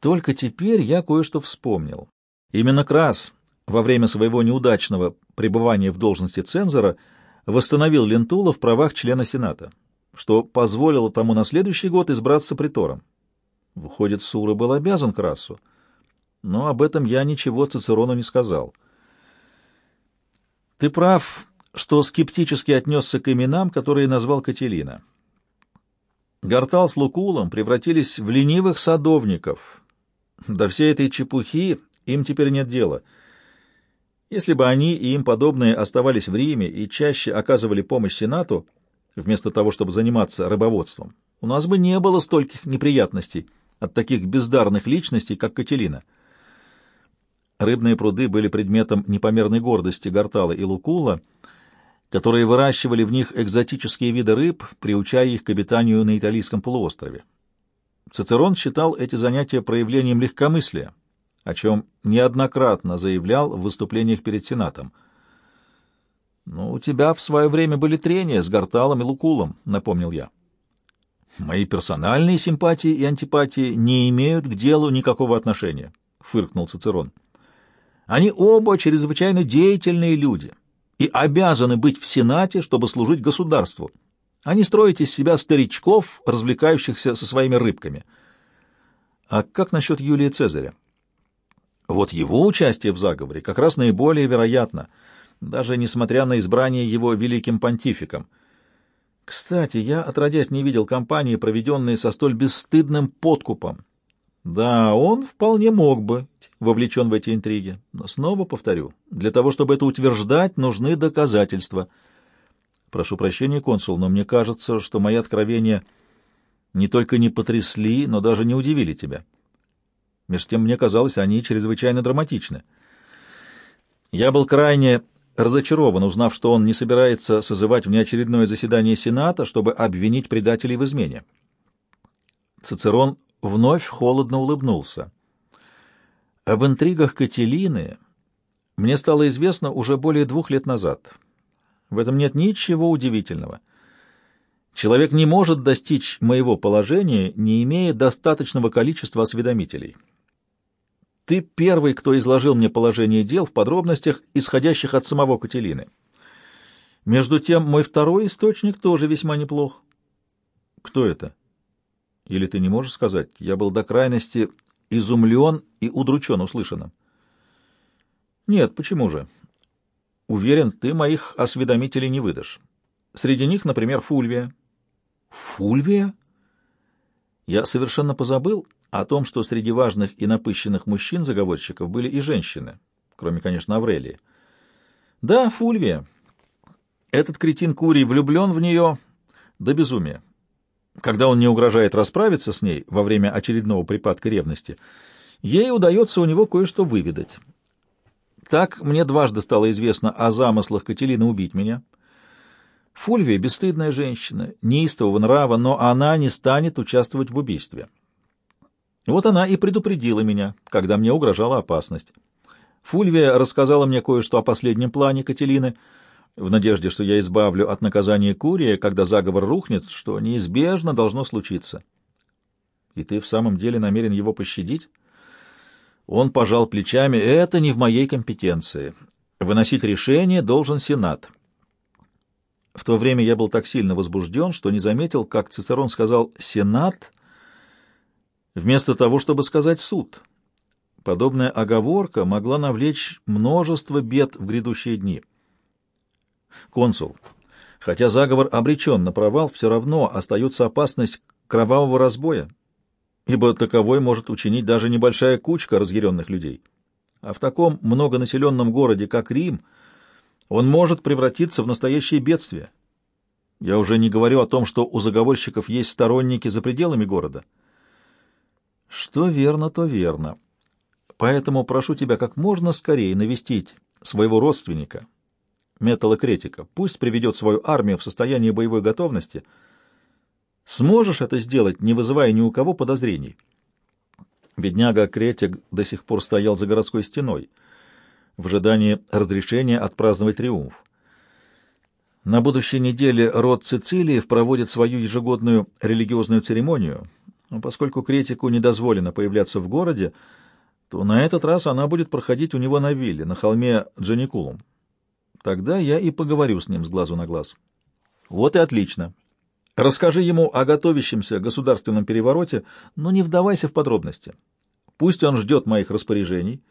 Только теперь я кое-что вспомнил. Именно Крас во время своего неудачного пребывания в должности цензора восстановил Лентула в правах члена Сената, что позволило тому на следующий год избраться притором. Выходит, Сура был обязан Красу, но об этом я ничего Цицерону не сказал. Ты прав, что скептически отнесся к именам, которые назвал Кателина. Гортал с Лукулом превратились в ленивых садовников. До всей этой чепухи им теперь нет дела. Если бы они и им подобные оставались в Риме и чаще оказывали помощь Сенату, вместо того, чтобы заниматься рыбоводством, у нас бы не было стольких неприятностей от таких бездарных личностей, как Кателина. Рыбные пруды были предметом непомерной гордости Гортала и Лукула, которые выращивали в них экзотические виды рыб, приучая их к обитанию на Италийском полуострове. Цицерон считал эти занятия проявлением легкомыслия, о чем неоднократно заявлял в выступлениях перед Сенатом. «Ну, у тебя в свое время были трения с Горталом и Лукулом», — напомнил я. «Мои персональные симпатии и антипатии не имеют к делу никакого отношения», — фыркнул Цицерон. «Они оба чрезвычайно деятельные люди» и обязаны быть в Сенате, чтобы служить государству, а не строить из себя старичков, развлекающихся со своими рыбками. А как насчет Юлия Цезаря? Вот его участие в заговоре как раз наиболее вероятно, даже несмотря на избрание его великим понтификом. Кстати, я отродясь не видел кампании, проведенной со столь бесстыдным подкупом. Да, он вполне мог бы вовлечен в эти интриги. Но снова повторю, для того, чтобы это утверждать, нужны доказательства. Прошу прощения, консул, но мне кажется, что мои откровения не только не потрясли, но даже не удивили тебя. Меж тем, мне казалось, они чрезвычайно драматичны. Я был крайне разочарован, узнав, что он не собирается созывать внеочередное заседание Сената, чтобы обвинить предателей в измене. Цицерон вновь холодно улыбнулся. Об интригах Кателины мне стало известно уже более двух лет назад. В этом нет ничего удивительного. Человек не может достичь моего положения, не имея достаточного количества осведомителей. Ты первый, кто изложил мне положение дел в подробностях, исходящих от самого Кателины. Между тем, мой второй источник тоже весьма неплох. Кто это? Или ты не можешь сказать? Я был до крайности изумлен и удручен услышанным. Нет, почему же? Уверен, ты моих осведомителей не выдашь. Среди них, например, Фульвия. Фульвия? Я совершенно позабыл о том, что среди важных и напыщенных мужчин-заговорщиков были и женщины, кроме, конечно, Аврелии. Да, Фульвия. Этот кретин Курий влюблен в нее до безумия. Когда он не угрожает расправиться с ней во время очередного припадка ревности, ей удается у него кое-что выведать. Так мне дважды стало известно о замыслах Кателины убить меня. Фульвия — бесстыдная женщина, неистового нрава, но она не станет участвовать в убийстве. Вот она и предупредила меня, когда мне угрожала опасность. Фульвия рассказала мне кое-что о последнем плане Кателины — в надежде, что я избавлю от наказания Курия, когда заговор рухнет, что неизбежно должно случиться. И ты в самом деле намерен его пощадить? Он пожал плечами. Это не в моей компетенции. Выносить решение должен Сенат. В то время я был так сильно возбужден, что не заметил, как Цицерон сказал «Сенат» вместо того, чтобы сказать «суд». Подобная оговорка могла навлечь множество бед в грядущие дни. Консул, хотя заговор обречен на провал, все равно остается опасность кровавого разбоя, ибо таковой может учинить даже небольшая кучка разъяренных людей. А в таком многонаселенном городе, как Рим, он может превратиться в настоящее бедствие. Я уже не говорю о том, что у заговорщиков есть сторонники за пределами города. Что верно, то верно. Поэтому прошу тебя как можно скорее навестить своего родственника, металлокретика. Пусть приведет свою армию в состояние боевой готовности. Сможешь это сделать, не вызывая ни у кого подозрений? Бедняга Кретик до сих пор стоял за городской стеной, в ожидании разрешения отпраздновать триумф. На будущей неделе род Цицилиев проводит свою ежегодную религиозную церемонию, поскольку критику не дозволено появляться в городе, то на этот раз она будет проходить у него на вилле, на холме Джаникулум. Тогда я и поговорю с ним с глазу на глаз. Вот и отлично. Расскажи ему о готовящемся государственном перевороте, но не вдавайся в подробности. Пусть он ждет моих распоряжений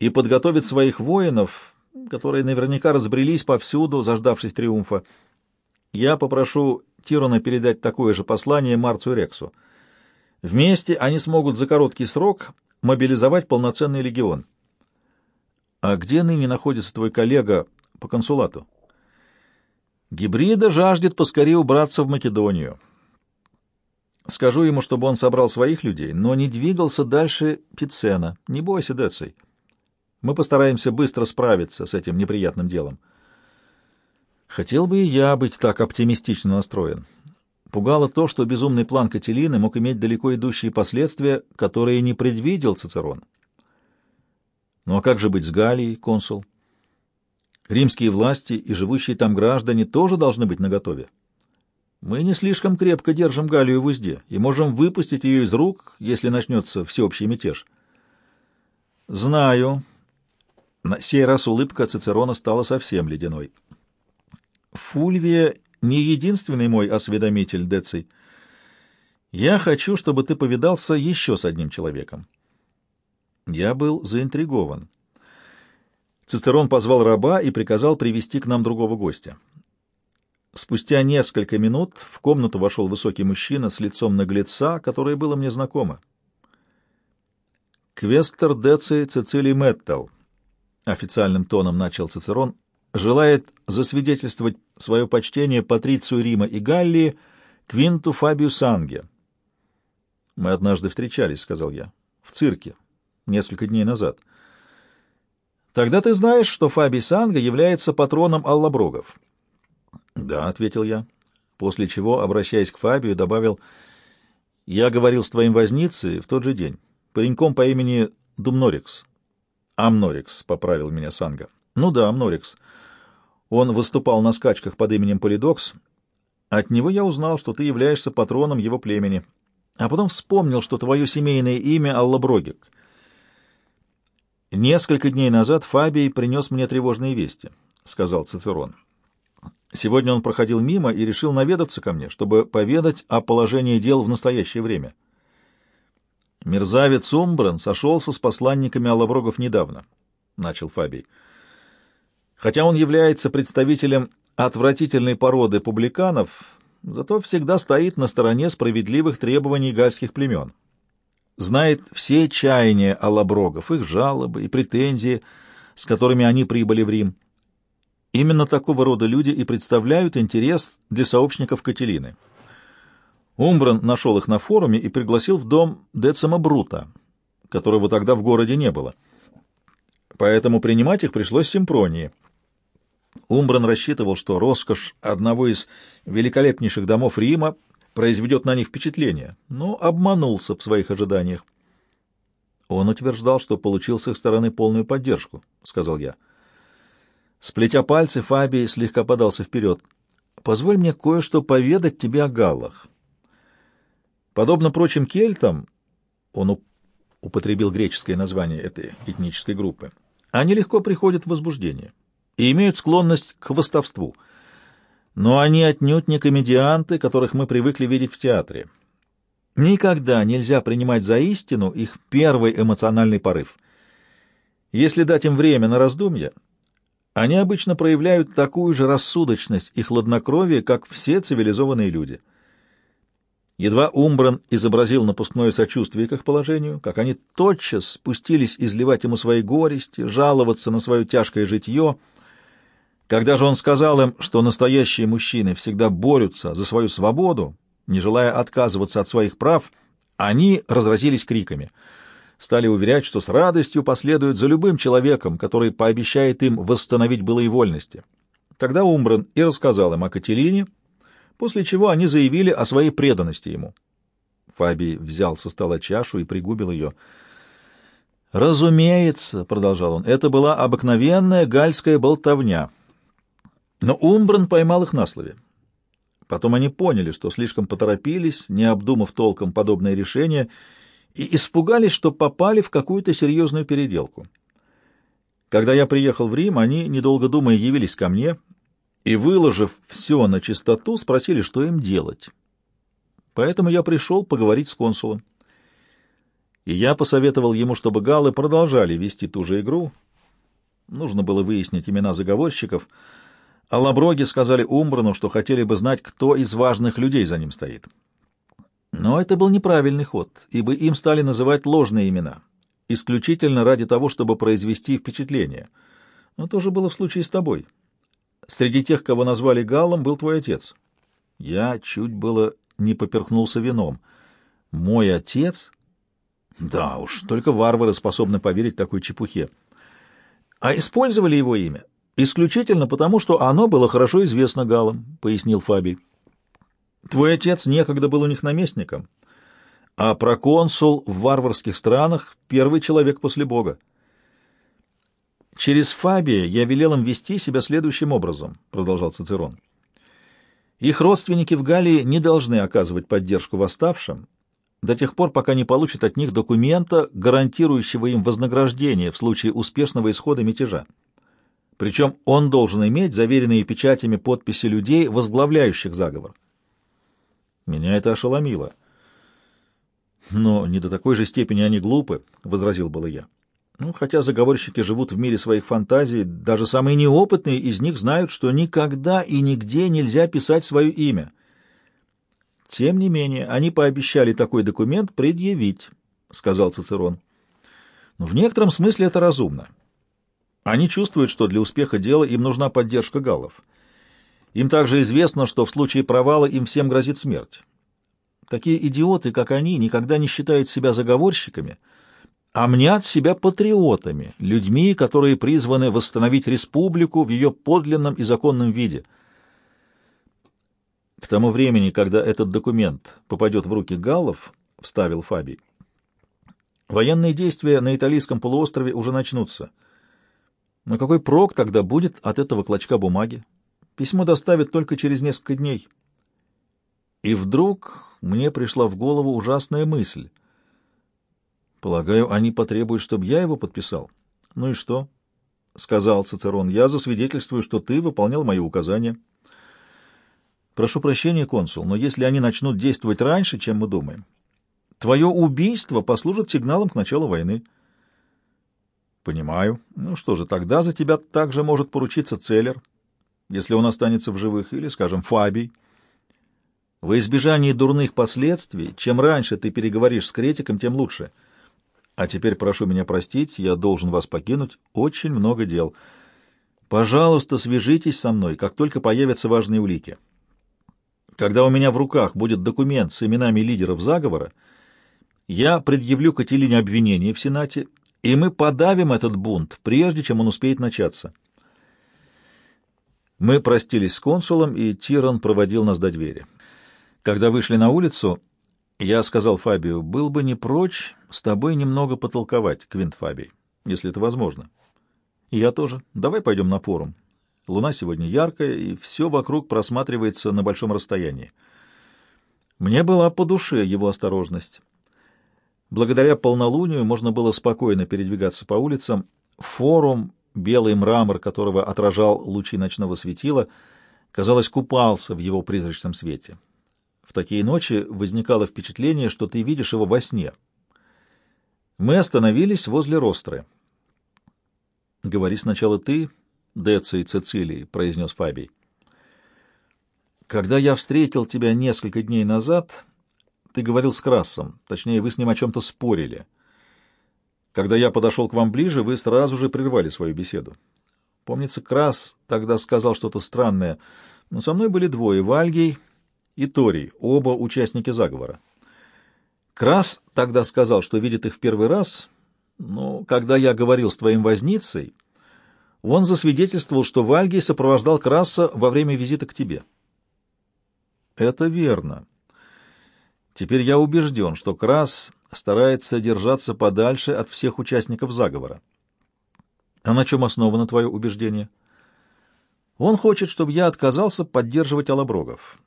и подготовит своих воинов, которые наверняка разбрелись повсюду, заждавшись триумфа. Я попрошу Тирона передать такое же послание Марцу Рексу. Вместе они смогут за короткий срок мобилизовать полноценный легион. А где ныне находится твой коллега по консулату? Гибрида жаждет поскорее убраться в Македонию. Скажу ему, чтобы он собрал своих людей, но не двигался дальше Пицена. Не бойся, Деций. Мы постараемся быстро справиться с этим неприятным делом. Хотел бы и я быть так оптимистично настроен. Пугало то, что безумный план Кателины мог иметь далеко идущие последствия, которые не предвидел Цицерон. Ну а как же быть с Галией, консул? Римские власти и живущие там граждане тоже должны быть наготове. Мы не слишком крепко держим Галию в узде и можем выпустить ее из рук, если начнется всеобщий мятеж. Знаю. На сей раз улыбка Цицерона стала совсем ледяной. Фульвия не единственный мой осведомитель, Деций. Я хочу, чтобы ты повидался еще с одним человеком. Я был заинтригован. Цицерон позвал раба и приказал привести к нам другого гостя. Спустя несколько минут в комнату вошел высокий мужчина с лицом наглеца, которое было мне знакомо. «Квестер Деций Цицилий Мэттел», — официальным тоном начал Цицерон, желает засвидетельствовать свое почтение Патрицию Рима и Галлии Квинту Фабию Санге. «Мы однажды встречались», — сказал я, — «в цирке, несколько дней назад». «Тогда ты знаешь, что Фабий Санга является патроном Аллаброгов?» «Да», — ответил я, после чего, обращаясь к Фабию, добавил, «Я говорил с твоим возницей в тот же день, пареньком по имени Думнорикс». «Амнорикс», — поправил меня Санга. «Ну да, Амнорикс». Он выступал на скачках под именем Полидокс. От него я узнал, что ты являешься патроном его племени. А потом вспомнил, что твое семейное имя Аллаброгик. Несколько дней назад Фабий принес мне тревожные вести, — сказал Цицерон. Сегодня он проходил мимо и решил наведаться ко мне, чтобы поведать о положении дел в настоящее время. Мерзавец Умбран сошелся с посланниками Аллаброгов недавно, — начал Фабий. Хотя он является представителем отвратительной породы публиканов, зато всегда стоит на стороне справедливых требований гальских племен. Знает все чаяния алаброгов, их жалобы и претензии, с которыми они прибыли в Рим. Именно такого рода люди и представляют интерес для сообщников Кателины. Умбран нашел их на форуме и пригласил в дом Децима Брута, которого тогда в городе не было. Поэтому принимать их пришлось Симпронии — Умбран рассчитывал, что роскошь одного из великолепнейших домов Рима произведет на них впечатление, но обманулся в своих ожиданиях. Он утверждал, что получил с их стороны полную поддержку, — сказал я. Сплетя пальцы, Фабий слегка подался вперед. — Позволь мне кое-что поведать тебе о галлах. Подобно прочим кельтам, он употребил греческое название этой этнической группы, они легко приходят в возбуждение и имеют склонность к хвостовству. Но они отнюдь не комедианты, которых мы привыкли видеть в театре. Никогда нельзя принимать за истину их первый эмоциональный порыв. Если дать им время на раздумья, они обычно проявляют такую же рассудочность и хладнокровие, как все цивилизованные люди. Едва Умбран изобразил напускное сочувствие к их положению, как они тотчас спустились изливать ему свои горести, жаловаться на свое тяжкое житье — когда же он сказал им, что настоящие мужчины всегда борются за свою свободу, не желая отказываться от своих прав, они разразились криками. Стали уверять, что с радостью последуют за любым человеком, который пообещает им восстановить былые вольности. Тогда Умбран и рассказал им о Кателине, после чего они заявили о своей преданности ему. Фабий взял со стола чашу и пригубил ее. «Разумеется», — продолжал он, — «это была обыкновенная гальская болтовня». Но Умбран поймал их на слове. Потом они поняли, что слишком поторопились, не обдумав толком подобное решение, и испугались, что попали в какую-то серьезную переделку. Когда я приехал в Рим, они, недолго думая, явились ко мне и, выложив все на чистоту, спросили, что им делать. Поэтому я пришел поговорить с консулом. И я посоветовал ему, чтобы галлы продолжали вести ту же игру. Нужно было выяснить имена заговорщиков — Лаброги сказали Умбрану, что хотели бы знать, кто из важных людей за ним стоит. Но это был неправильный ход, ибо им стали называть ложные имена, исключительно ради того, чтобы произвести впечатление. Но то же было в случае с тобой. Среди тех, кого назвали Галлом, был твой отец. Я чуть было не поперхнулся вином. Мой отец? Да уж, только варвары способны поверить такой чепухе. А использовали его имя исключительно потому, что оно было хорошо известно галам, — пояснил Фабий. Твой отец некогда был у них наместником, а проконсул в варварских странах — первый человек после Бога. «Через Фабия я велел им вести себя следующим образом», — продолжал Цицерон. «Их родственники в Галлии не должны оказывать поддержку восставшим до тех пор, пока не получат от них документа, гарантирующего им вознаграждение в случае успешного исхода мятежа. Причем он должен иметь заверенные печатями подписи людей, возглавляющих заговор. Меня это ошеломило. Но не до такой же степени они глупы, — возразил было я. Ну, хотя заговорщики живут в мире своих фантазий, даже самые неопытные из них знают, что никогда и нигде нельзя писать свое имя. Тем не менее, они пообещали такой документ предъявить, — сказал Цицерон. Но в некотором смысле это разумно. Они чувствуют, что для успеха дела им нужна поддержка галлов. Им также известно, что в случае провала им всем грозит смерть. Такие идиоты, как они, никогда не считают себя заговорщиками, а мнят себя патриотами, людьми, которые призваны восстановить республику в ее подлинном и законном виде. К тому времени, когда этот документ попадет в руки галлов, — вставил Фабий, — военные действия на итальянском полуострове уже начнутся — но какой прок тогда будет от этого клочка бумаги? Письмо доставят только через несколько дней. И вдруг мне пришла в голову ужасная мысль. Полагаю, они потребуют, чтобы я его подписал. Ну и что? — сказал Цицерон. — Я засвидетельствую, что ты выполнял мои указания. Прошу прощения, консул, но если они начнут действовать раньше, чем мы думаем, твое убийство послужит сигналом к началу войны. — Понимаю. Ну что же, тогда за тебя также может поручиться Целлер, если он останется в живых, или, скажем, Фабий. Во избежание дурных последствий, чем раньше ты переговоришь с критиком, тем лучше. А теперь прошу меня простить, я должен вас покинуть. Очень много дел. Пожалуйста, свяжитесь со мной, как только появятся важные улики. Когда у меня в руках будет документ с именами лидеров заговора, я предъявлю Кателине обвинение в Сенате и мы подавим этот бунт, прежде чем он успеет начаться. Мы простились с консулом, и Тиран проводил нас до двери. Когда вышли на улицу, я сказал Фабию, был бы не прочь с тобой немного потолковать, Квинт Фабий, если это возможно. И я тоже. Давай пойдем на форум. Луна сегодня яркая, и все вокруг просматривается на большом расстоянии. Мне была по душе его осторожность. Благодаря полнолунию можно было спокойно передвигаться по улицам. Форум, белый мрамор которого отражал лучи ночного светила, казалось, купался в его призрачном свете. В такие ночи возникало впечатление, что ты видишь его во сне. Мы остановились возле Ростры. — Говори сначала ты, Деца и Цицилии, — произнес Фабий. — Когда я встретил тебя несколько дней назад, ты говорил с Красом, точнее, вы с ним о чем-то спорили. Когда я подошел к вам ближе, вы сразу же прервали свою беседу. Помнится, Крас тогда сказал что-то странное, но со мной были двое — Вальгий и Торий, оба участники заговора. Крас тогда сказал, что видит их в первый раз, но когда я говорил с твоим возницей, он засвидетельствовал, что Вальгий сопровождал Краса во время визита к тебе. — Это верно. Теперь я убежден, что Крас старается держаться подальше от всех участников заговора. А на чем основано твое убеждение? Он хочет, чтобы я отказался поддерживать Алаброгов.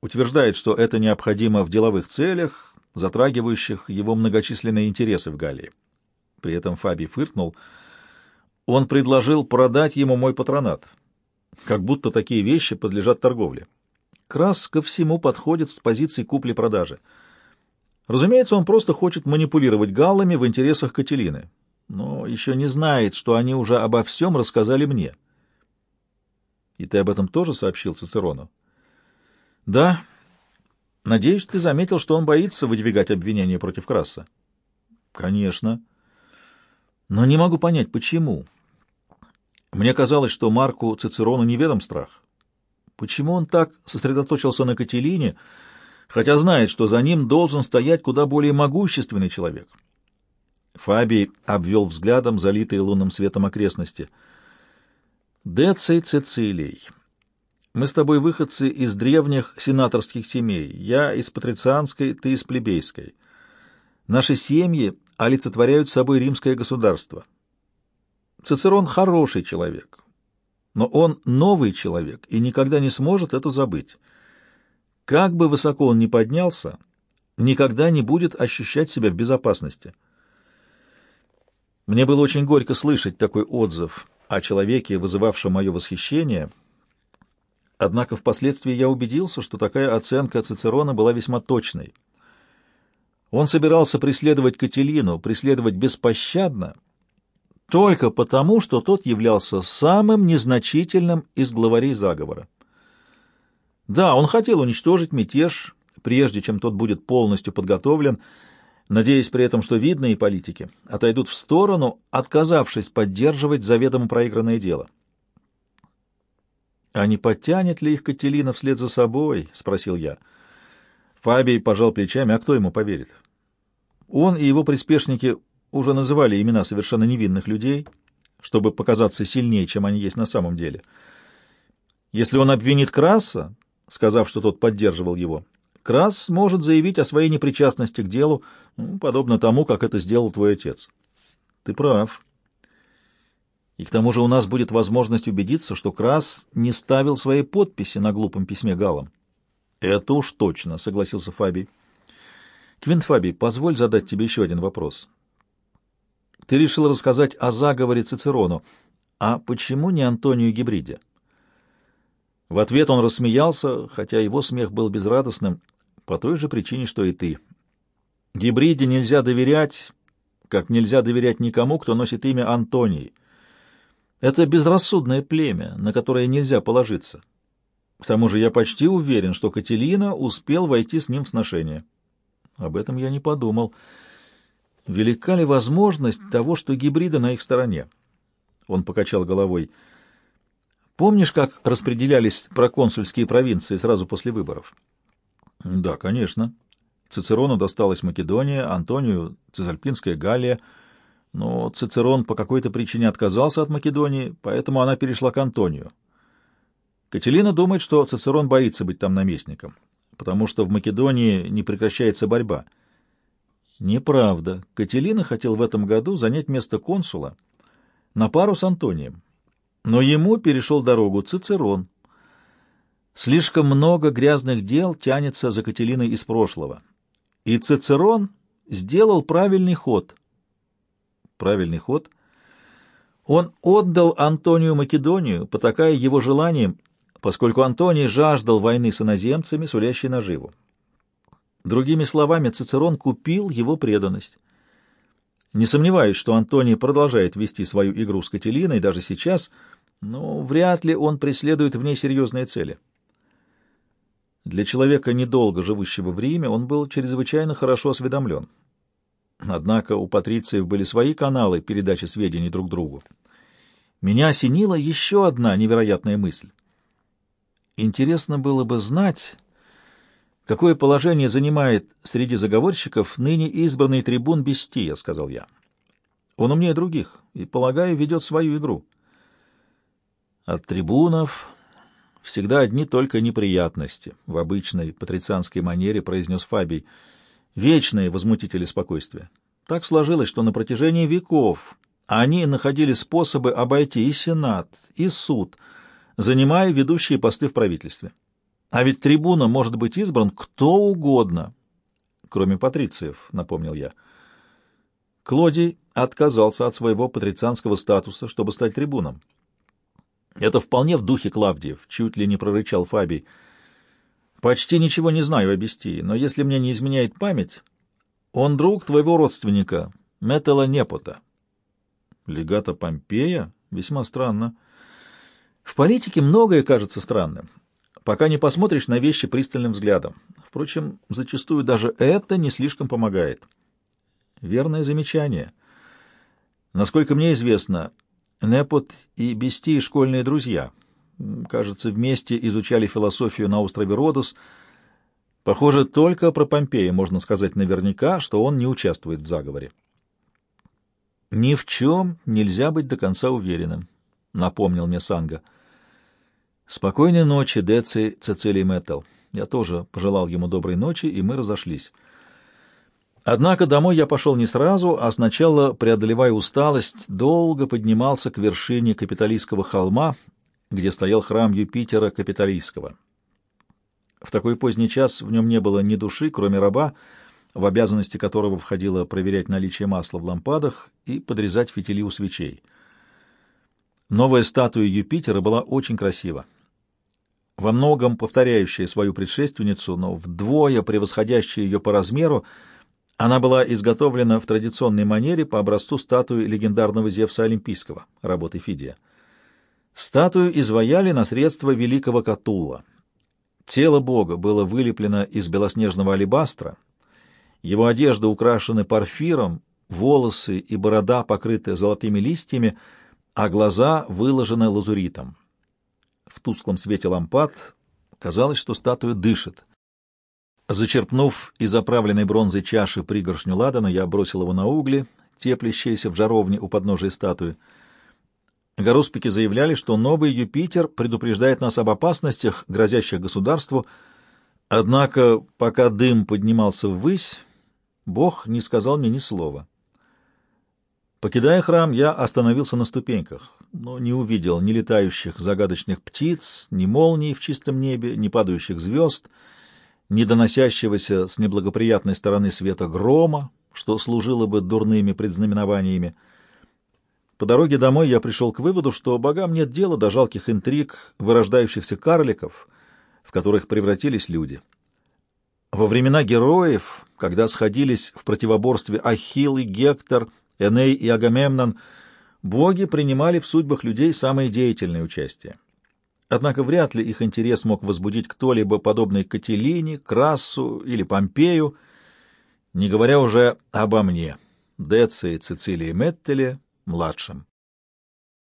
Утверждает, что это необходимо в деловых целях, затрагивающих его многочисленные интересы в Галлии. При этом Фабий фыркнул. Он предложил продать ему мой патронат, как будто такие вещи подлежат торговле. Крас ко всему подходит с позиции купли-продажи. Разумеется, он просто хочет манипулировать галлами в интересах Кателины, но еще не знает, что они уже обо всем рассказали мне. И ты об этом тоже сообщил Цицерону? Да. Надеюсь, ты заметил, что он боится выдвигать обвинения против Краса. Конечно. Но не могу понять, почему. Мне казалось, что Марку Цицерону неведом страх. Почему он так сосредоточился на Кателине, хотя знает, что за ним должен стоять куда более могущественный человек? Фабий обвел взглядом залитые лунным светом окрестности. «Деций Цицилий, мы с тобой выходцы из древних сенаторских семей. Я из патрицианской, ты из плебейской. Наши семьи олицетворяют собой римское государство. Цицерон хороший человек, но он новый человек и никогда не сможет это забыть. Как бы высоко он ни поднялся, никогда не будет ощущать себя в безопасности. Мне было очень горько слышать такой отзыв о человеке, вызывавшем мое восхищение, однако впоследствии я убедился, что такая оценка Цицерона была весьма точной. Он собирался преследовать Кателину, преследовать беспощадно, только потому, что тот являлся самым незначительным из главарей заговора. Да, он хотел уничтожить мятеж, прежде чем тот будет полностью подготовлен, надеясь при этом, что видные политики отойдут в сторону, отказавшись поддерживать заведомо проигранное дело. «А не подтянет ли их Кателина вслед за собой?» — спросил я. Фабий пожал плечами, а кто ему поверит? Он и его приспешники уже называли имена совершенно невинных людей, чтобы показаться сильнее, чем они есть на самом деле. Если он обвинит Краса, сказав, что тот поддерживал его, Крас может заявить о своей непричастности к делу, ну, подобно тому, как это сделал твой отец. Ты прав. И к тому же у нас будет возможность убедиться, что Крас не ставил своей подписи на глупом письме Галам. Это уж точно, согласился Фабий. Квинт Фабий, позволь задать тебе еще один вопрос. Ты решил рассказать о заговоре Цицерону. А почему не Антонию Гибриде? В ответ он рассмеялся, хотя его смех был безрадостным, по той же причине, что и ты. Гибриде нельзя доверять, как нельзя доверять никому, кто носит имя Антоний. Это безрассудное племя, на которое нельзя положиться. К тому же я почти уверен, что Кателина успел войти с ним в сношение. Об этом я не подумал. Велика ли возможность того, что гибриды на их стороне? Он покачал головой. Помнишь, как распределялись проконсульские провинции сразу после выборов? Да, конечно. Цицерону досталась Македония, Антонию — Цезальпинская Галлия, но Цицерон по какой-то причине отказался от Македонии, поэтому она перешла к Антонию. Кателина думает, что Цицерон боится быть там наместником потому что в Македонии не прекращается борьба. Неправда. Кателина хотел в этом году занять место консула на пару с Антонием, но ему перешел дорогу Цицерон. Слишком много грязных дел тянется за Кателиной из прошлого, и Цицерон сделал правильный ход. Правильный ход? Он отдал Антонию Македонию, потакая его желанием, поскольку Антоний жаждал войны с иноземцами, сулящей наживу. Другими словами, Цицерон купил его преданность. Не сомневаюсь, что Антоний продолжает вести свою игру с Кателиной даже сейчас, но вряд ли он преследует в ней серьезные цели. Для человека, недолго живущего в Риме, он был чрезвычайно хорошо осведомлен. Однако у патрициев были свои каналы передачи сведений друг другу. Меня осенила еще одна невероятная мысль. Интересно было бы знать, какое положение занимает среди заговорщиков ныне избранный трибун Бестия, — сказал я. Он умнее других и, полагаю, ведет свою игру. От трибунов всегда одни только неприятности, — в обычной патрицианской манере произнес Фабий. Вечные возмутители спокойствия. Так сложилось, что на протяжении веков они находили способы обойти и Сенат, и суд — занимая ведущие посты в правительстве. А ведь трибуна может быть избран кто угодно, кроме патрициев, напомнил я. Клодий отказался от своего патрицианского статуса, чтобы стать трибуном. Это вполне в духе Клавдиев, чуть ли не прорычал Фабий. Почти ничего не знаю о Бестии, но если мне не изменяет память, он друг твоего родственника, Метала Непота. Легата Помпея? Весьма странно. В политике многое кажется странным, пока не посмотришь на вещи пристальным взглядом. Впрочем, зачастую даже это не слишком помогает. Верное замечание. Насколько мне известно, Непот и Бестии — школьные друзья. Кажется, вместе изучали философию на острове Родос. Похоже, только про Помпея можно сказать наверняка, что он не участвует в заговоре. «Ни в чем нельзя быть до конца уверенным», — напомнил мне Санга. «Спокойной ночи, Деци Цицилий Мэттл. Я тоже пожелал ему доброй ночи, и мы разошлись». Однако домой я пошел не сразу, а сначала, преодолевая усталость, долго поднимался к вершине капиталистского холма, где стоял храм Юпитера Капиталистского. В такой поздний час в нем не было ни души, кроме раба, в обязанности которого входило проверять наличие масла в лампадах и подрезать фитили у свечей. Новая статуя Юпитера была очень красива. Во многом повторяющая свою предшественницу, но вдвое превосходящая ее по размеру, она была изготовлена в традиционной манере по образцу статуи легендарного Зевса Олимпийского, работы Фидия. Статую изваяли на средства великого Катула. Тело бога было вылеплено из белоснежного алебастра, его одежда украшены парфиром, волосы и борода покрыты золотыми листьями, а глаза выложены лазуритом. В тусклом свете лампад казалось, что статуя дышит. Зачерпнув из оправленной бронзой чаши пригоршню ладана, я бросил его на угли, теплящиеся в жаровне у подножия статуи. Гороспики заявляли, что новый Юпитер предупреждает нас об опасностях, грозящих государству, однако, пока дым поднимался ввысь, Бог не сказал мне ни слова. Покидая храм, я остановился на ступеньках, но не увидел ни летающих загадочных птиц, ни молний в чистом небе, ни падающих звезд — не доносящегося с неблагоприятной стороны света грома, что служило бы дурными предзнаменованиями. По дороге домой я пришел к выводу, что богам нет дела до жалких интриг, вырождающихся карликов, в которых превратились люди. Во времена героев, когда сходились в противоборстве Ахилл и Гектор, Эней и Агамемнон, боги принимали в судьбах людей самое деятельное участие. Однако вряд ли их интерес мог возбудить кто-либо подобный Кателине, Красу или Помпею, не говоря уже обо мне, Деце Цицилии Меттеле, младшем.